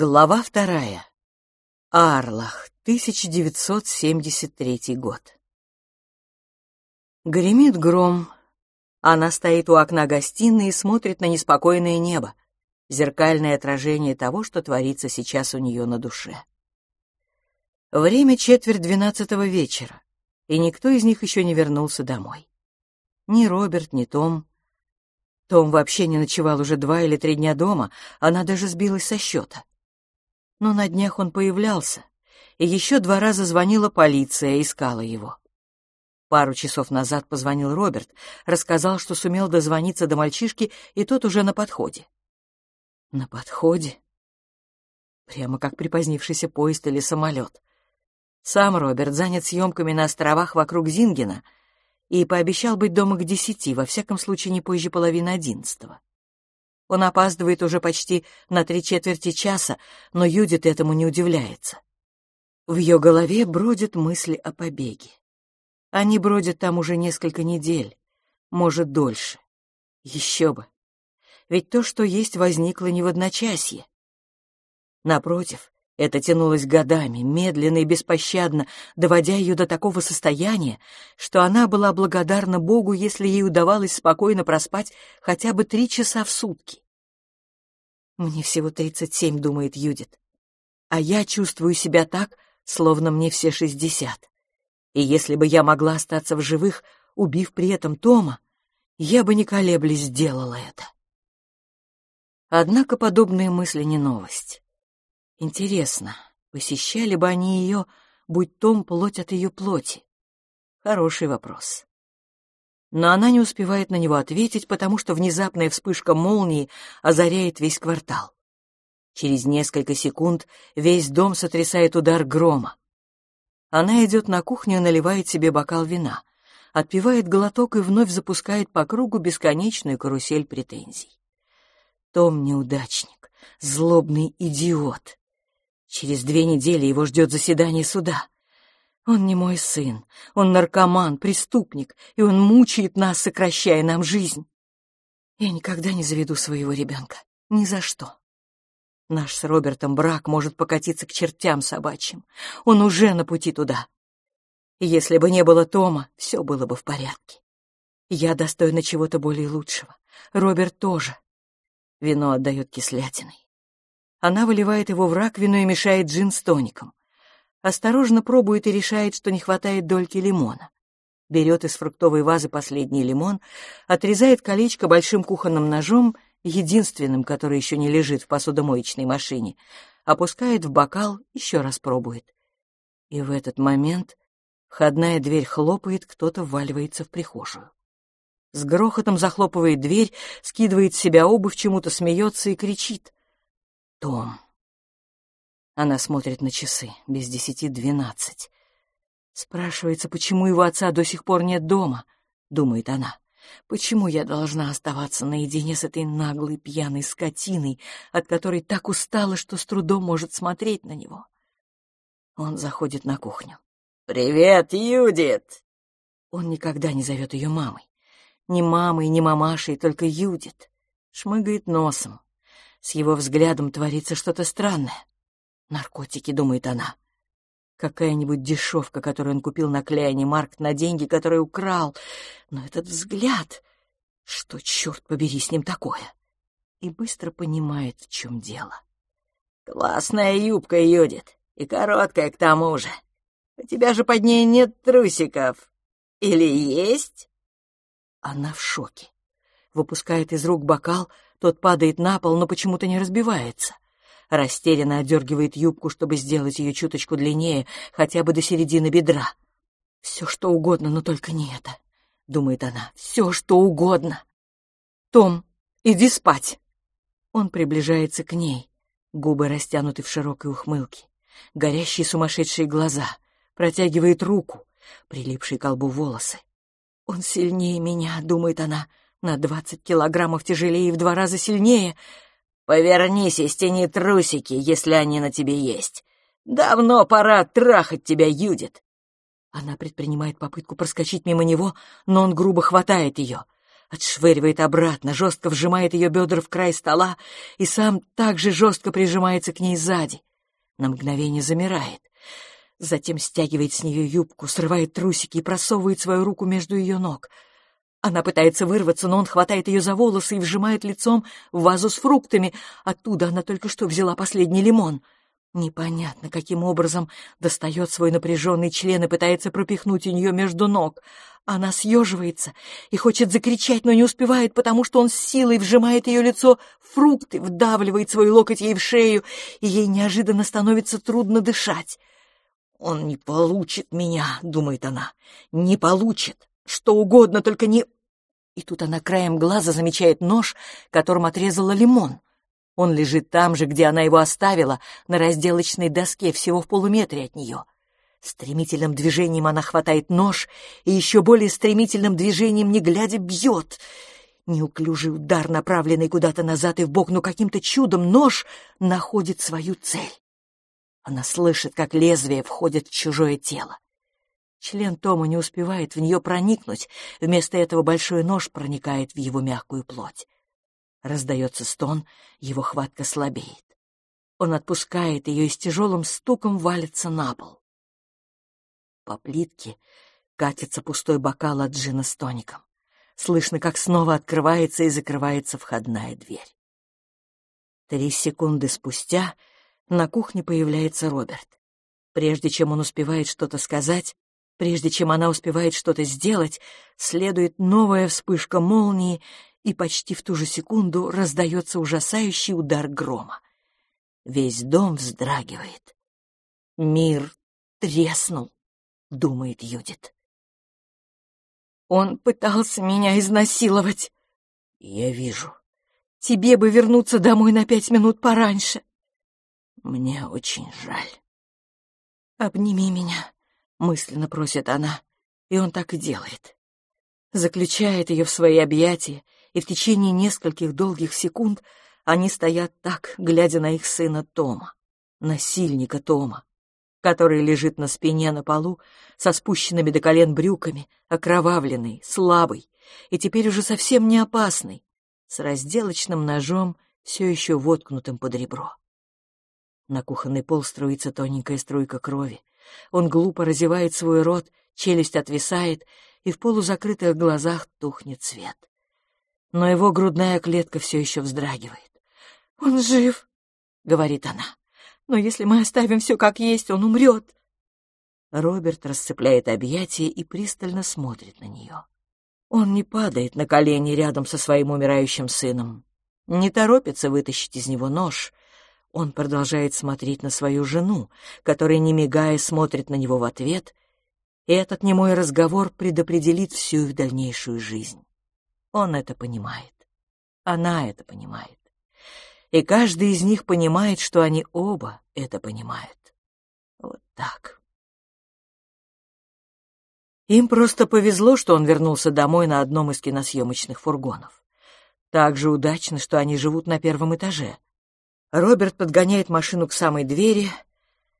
Глава вторая. Арлах, 1973 год. Гремит гром. Она стоит у окна гостиной и смотрит на неспокойное небо, зеркальное отражение того, что творится сейчас у нее на душе. Время четверть двенадцатого вечера, и никто из них еще не вернулся домой. Ни Роберт, ни Том. Том вообще не ночевал уже два или три дня дома, она даже сбилась со счета но на днях он появлялся, и еще два раза звонила полиция, искала его. Пару часов назад позвонил Роберт, рассказал, что сумел дозвониться до мальчишки, и тот уже на подходе. На подходе? Прямо как припозднившийся поезд или самолет. Сам Роберт занят съемками на островах вокруг Зингена и пообещал быть дома к десяти, во всяком случае не позже половины одиннадцатого. Он опаздывает уже почти на три четверти часа, но Юдит этому не удивляется. В ее голове бродят мысли о побеге. Они бродят там уже несколько недель, может, дольше. Еще бы. Ведь то, что есть, возникло не в одночасье. Напротив, это тянулось годами, медленно и беспощадно, доводя ее до такого состояния, что она была благодарна Богу, если ей удавалось спокойно проспать хотя бы три часа в сутки. «Мне всего тридцать семь», — думает Юдит. «А я чувствую себя так, словно мне все шестьдесят. И если бы я могла остаться в живых, убив при этом Тома, я бы не колеблясь сделала это». Однако подобные мысли не новость. Интересно, посещали бы они ее, будь Том плоть от ее плоти? Хороший вопрос. Но она не успевает на него ответить, потому что внезапная вспышка молнии озаряет весь квартал. Через несколько секунд весь дом сотрясает удар грома. Она идет на кухню и наливает себе бокал вина, отпивает глоток и вновь запускает по кругу бесконечную карусель претензий. Том неудачник, злобный идиот. Через две недели его ждет заседание суда. Он не мой сын, он наркоман, преступник, и он мучает нас, сокращая нам жизнь. Я никогда не заведу своего ребенка, ни за что. Наш с Робертом брак может покатиться к чертям собачьим. Он уже на пути туда. И если бы не было Тома, все было бы в порядке. Я достойна чего-то более лучшего. Роберт тоже. Вино отдает кислятиной. Она выливает его в раковину и мешает джин с тоником. Осторожно пробует и решает, что не хватает дольки лимона. Берет из фруктовой вазы последний лимон, отрезает колечко большим кухонным ножом, единственным, который еще не лежит в посудомоечной машине, опускает в бокал, еще раз пробует. И в этот момент входная дверь хлопает, кто-то вваливается в прихожую. С грохотом захлопывает дверь, скидывает с себя обувь, чему-то смеется и кричит. Том. Она смотрит на часы, без десяти двенадцать. Спрашивается, почему его отца до сих пор нет дома, думает она. Почему я должна оставаться наедине с этой наглой пьяной скотиной, от которой так устала, что с трудом может смотреть на него? Он заходит на кухню. «Привет, Юдит!» Он никогда не зовет ее мамой. Ни мамой, ни мамашей, только Юдит. Шмыгает носом. С его взглядом творится что-то странное. Наркотики, думает она. Какая-нибудь дешевка, которую он купил на Кляйне Марк на деньги, которые украл. Но этот взгляд... Что, черт побери, с ним такое? И быстро понимает, в чем дело. «Классная юбка, Юдит, и короткая к тому же. У тебя же под ней нет трусиков. Или есть?» Она в шоке. Выпускает из рук бокал, тот падает на пол, но почему-то не разбивается. Растерянно отдергивает юбку, чтобы сделать ее чуточку длиннее, хотя бы до середины бедра. «Все что угодно, но только не это», — думает она. «Все что угодно». «Том, иди спать». Он приближается к ней. Губы растянуты в широкой ухмылке. Горящие сумасшедшие глаза. Протягивает руку. Прилипшие к колбу волосы. «Он сильнее меня», — думает она на двадцать килограммов тяжелее и в два раза сильнее. Повернись и стяни трусики, если они на тебе есть. Давно пора трахать тебя, Юдит. Она предпринимает попытку проскочить мимо него, но он грубо хватает ее. отшвыривает обратно, жестко вжимает ее бедра в край стола и сам также жестко прижимается к ней сзади. На мгновение замирает. Затем стягивает с нее юбку, срывает трусики и просовывает свою руку между ее ног. Она пытается вырваться, но он хватает ее за волосы и вжимает лицом в вазу с фруктами. Оттуда она только что взяла последний лимон — Непонятно, каким образом достает свой напряженный член и пытается пропихнуть у нее между ног. Она съеживается и хочет закричать, но не успевает, потому что он с силой вжимает ее лицо в фрукты, вдавливает свой локоть ей в шею, и ей неожиданно становится трудно дышать. «Он не получит меня», — думает она, — «не получит. Что угодно, только не...» И тут она краем глаза замечает нож, которым отрезала лимон. Он лежит там же, где она его оставила, на разделочной доске, всего в полуметре от нее. Стремительным движением она хватает нож и еще более стремительным движением, не глядя, бьет. Неуклюжий удар, направленный куда-то назад и в бок, но каким-то чудом нож находит свою цель. Она слышит, как лезвие входит в чужое тело. Член Тома не успевает в нее проникнуть, вместо этого большой нож проникает в его мягкую плоть. Раздается стон, его хватка слабеет. Он отпускает ее и с тяжелым стуком валится на пол. По плитке катится пустой бокал от джина с тоником. Слышно, как снова открывается и закрывается входная дверь. Три секунды спустя на кухне появляется Роберт. Прежде чем он успевает что-то сказать, прежде чем она успевает что-то сделать, следует новая вспышка молнии, и почти в ту же секунду раздается ужасающий удар грома. Весь дом вздрагивает. «Мир треснул», — думает Юдит. «Он пытался меня изнасиловать». «Я вижу». «Тебе бы вернуться домой на пять минут пораньше». «Мне очень жаль». «Обними меня», — мысленно просит она, и он так и делает. Заключает ее в свои объятия и в течение нескольких долгих секунд они стоят так, глядя на их сына Тома, насильника Тома, который лежит на спине на полу со спущенными до колен брюками, окровавленный, слабый и теперь уже совсем не опасный, с разделочным ножом, все еще воткнутым под ребро. На кухонный пол струится тоненькая струйка крови. Он глупо разевает свой рот, челюсть отвисает, и в полузакрытых глазах тухнет свет но его грудная клетка все еще вздрагивает. «Он жив», — говорит она, — «но если мы оставим все как есть, он умрет». Роберт расцепляет объятия и пристально смотрит на нее. Он не падает на колени рядом со своим умирающим сыном, не торопится вытащить из него нож. Он продолжает смотреть на свою жену, которая, не мигая, смотрит на него в ответ, и этот немой разговор предопределит всю их дальнейшую жизнь. Он это понимает. Она это понимает. И каждый из них понимает, что они оба это понимают. Вот так. Им просто повезло, что он вернулся домой на одном из киносъемочных фургонов. Так же удачно, что они живут на первом этаже. Роберт подгоняет машину к самой двери,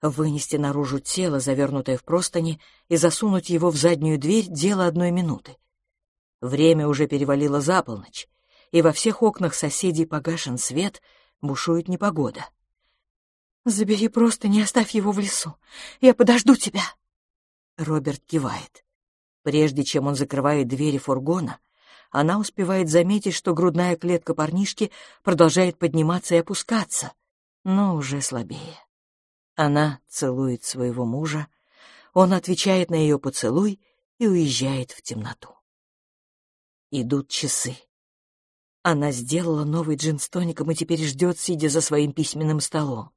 вынести наружу тело, завернутое в простыни, и засунуть его в заднюю дверь — дело одной минуты. Время уже перевалило за полночь, и во всех окнах соседей погашен свет, бушует непогода. «Забери просто, не оставь его в лесу. Я подожду тебя!» Роберт кивает. Прежде чем он закрывает двери фургона, она успевает заметить, что грудная клетка парнишки продолжает подниматься и опускаться, но уже слабее. Она целует своего мужа, он отвечает на ее поцелуй и уезжает в темноту. Идут часы. Она сделала новый джин и теперь ждет, сидя за своим письменным столом.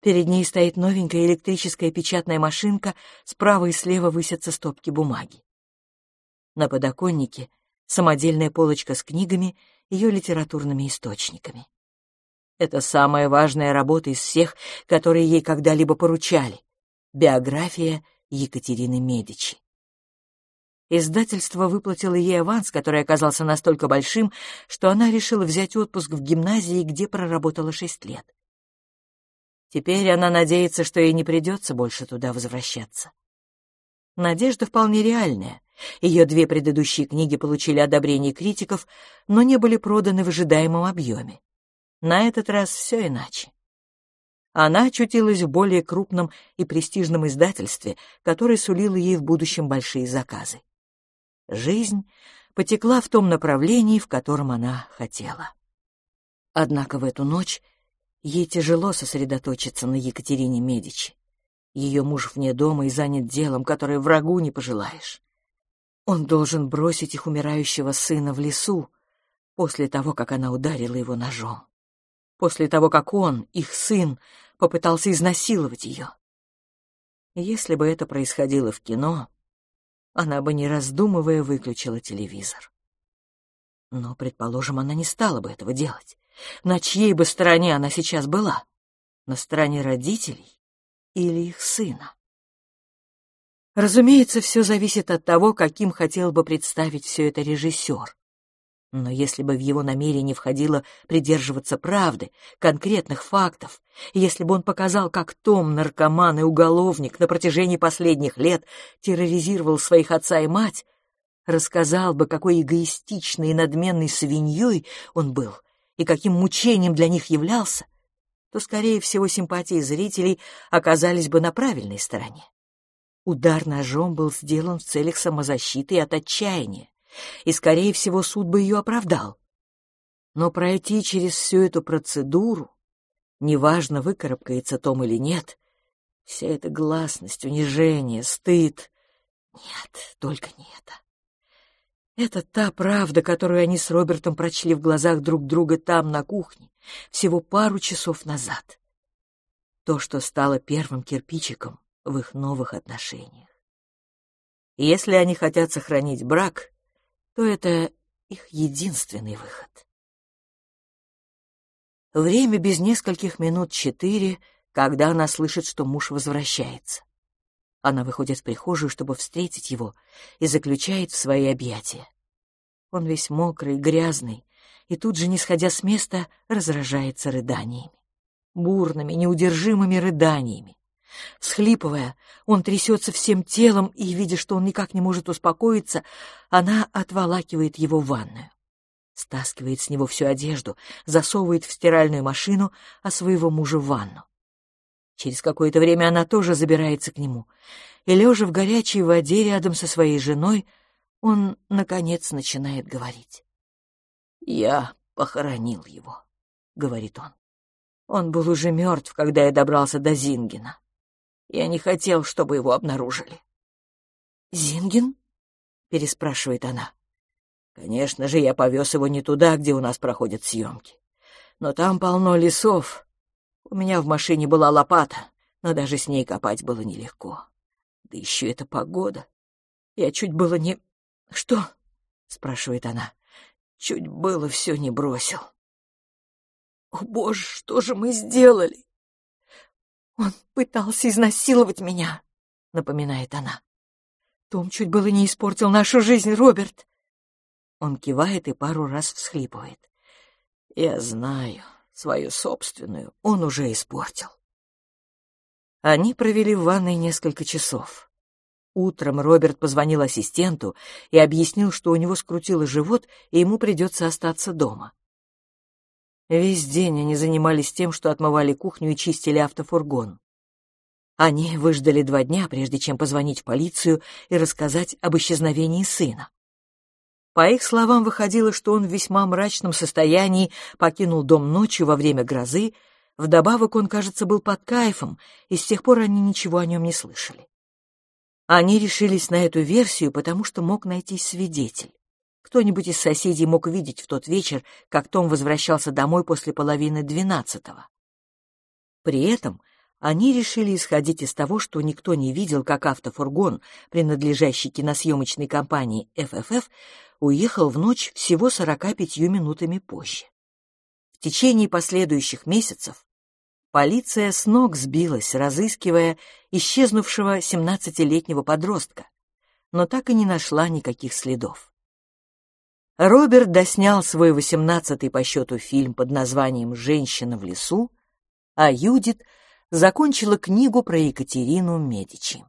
Перед ней стоит новенькая электрическая печатная машинка, справа и слева высятся стопки бумаги. На подоконнике самодельная полочка с книгами, ее литературными источниками. Это самая важная работа из всех, которые ей когда-либо поручали. Биография Екатерины Медичи. Издательство выплатило ей аванс, который оказался настолько большим, что она решила взять отпуск в гимназии, где проработала шесть лет. Теперь она надеется, что ей не придется больше туда возвращаться. Надежда вполне реальная, Ее две предыдущие книги получили одобрение критиков, но не были проданы в ожидаемом объеме. На этот раз все иначе. Она очутилась в более крупном и престижном издательстве, которое сулило ей в будущем большие заказы. Жизнь потекла в том направлении, в котором она хотела. Однако в эту ночь ей тяжело сосредоточиться на Екатерине Медичи. Ее муж вне дома и занят делом, которое врагу не пожелаешь. Он должен бросить их умирающего сына в лесу после того, как она ударила его ножом. После того, как он, их сын, попытался изнасиловать ее. Если бы это происходило в кино, она бы, не раздумывая, выключила телевизор. Но, предположим, она не стала бы этого делать. На чьей бы стороне она сейчас была? На стороне родителей или их сына? Разумеется, все зависит от того, каким хотел бы представить все это режиссер. Но если бы в его намерение входило придерживаться правды, конкретных фактов, если бы он показал, как Том, наркоман и уголовник, на протяжении последних лет терроризировал своих отца и мать, рассказал бы, какой эгоистичной и надменной свиньей он был и каким мучением для них являлся, то, скорее всего, симпатии зрителей оказались бы на правильной стороне. Удар ножом был сделан в целях самозащиты и от отчаяния и, скорее всего, суд бы ее оправдал. Но пройти через всю эту процедуру, неважно, выкарабкается Том или нет, вся эта гласность, унижение, стыд... Нет, только не это. Это та правда, которую они с Робертом прочли в глазах друг друга там, на кухне, всего пару часов назад. То, что стало первым кирпичиком в их новых отношениях. Если они хотят сохранить брак, то это их единственный выход. Время без нескольких минут четыре, когда она слышит, что муж возвращается. Она выходит в прихожую, чтобы встретить его, и заключает в свои объятия. Он весь мокрый, грязный, и тут же, не сходя с места, разражается рыданиями. Бурными, неудержимыми рыданиями. Всхлипывая, он трясется всем телом, и, видя, что он никак не может успокоиться, она отволакивает его в ванную. Стаскивает с него всю одежду, засовывает в стиральную машину, а своего мужа в ванну. Через какое-то время она тоже забирается к нему, и, лежа в горячей воде рядом со своей женой, он, наконец, начинает говорить. «Я похоронил его», — говорит он. Он был уже мертв, когда я добрался до Зингина. Я не хотел, чтобы его обнаружили. «Зингин?» — переспрашивает она. «Конечно же, я повез его не туда, где у нас проходят съемки. Но там полно лесов. У меня в машине была лопата, но даже с ней копать было нелегко. Да еще эта погода. Я чуть было не... Что? спрашивает она. Чуть было все не бросил. О, боже, что же мы сделали? Он пытался изнасиловать меня, напоминает она. Том чуть было не испортил нашу жизнь, Роберт. Он кивает и пару раз всхлипывает. Я знаю, свою собственную он уже испортил. Они провели в ванной несколько часов. Утром Роберт позвонил ассистенту и объяснил, что у него скрутило живот, и ему придется остаться дома. Весь день они занимались тем, что отмывали кухню и чистили автофургон. Они выждали два дня, прежде чем позвонить в полицию и рассказать об исчезновении сына. По их словам, выходило, что он в весьма мрачном состоянии покинул дом ночью во время грозы, вдобавок он, кажется, был под кайфом, и с тех пор они ничего о нем не слышали. Они решились на эту версию, потому что мог найти свидетель. Кто-нибудь из соседей мог видеть в тот вечер, как Том возвращался домой после половины двенадцатого. При этом они решили исходить из того, что никто не видел, как автофургон, принадлежащий киносъемочной компании FFF, уехал в ночь всего 45 минутами позже. В течение последующих месяцев Полиция с ног сбилась, разыскивая исчезнувшего 17-летнего подростка, но так и не нашла никаких следов. Роберт доснял свой 18-й по счету фильм под названием «Женщина в лесу», а Юдит закончила книгу про Екатерину Медичи.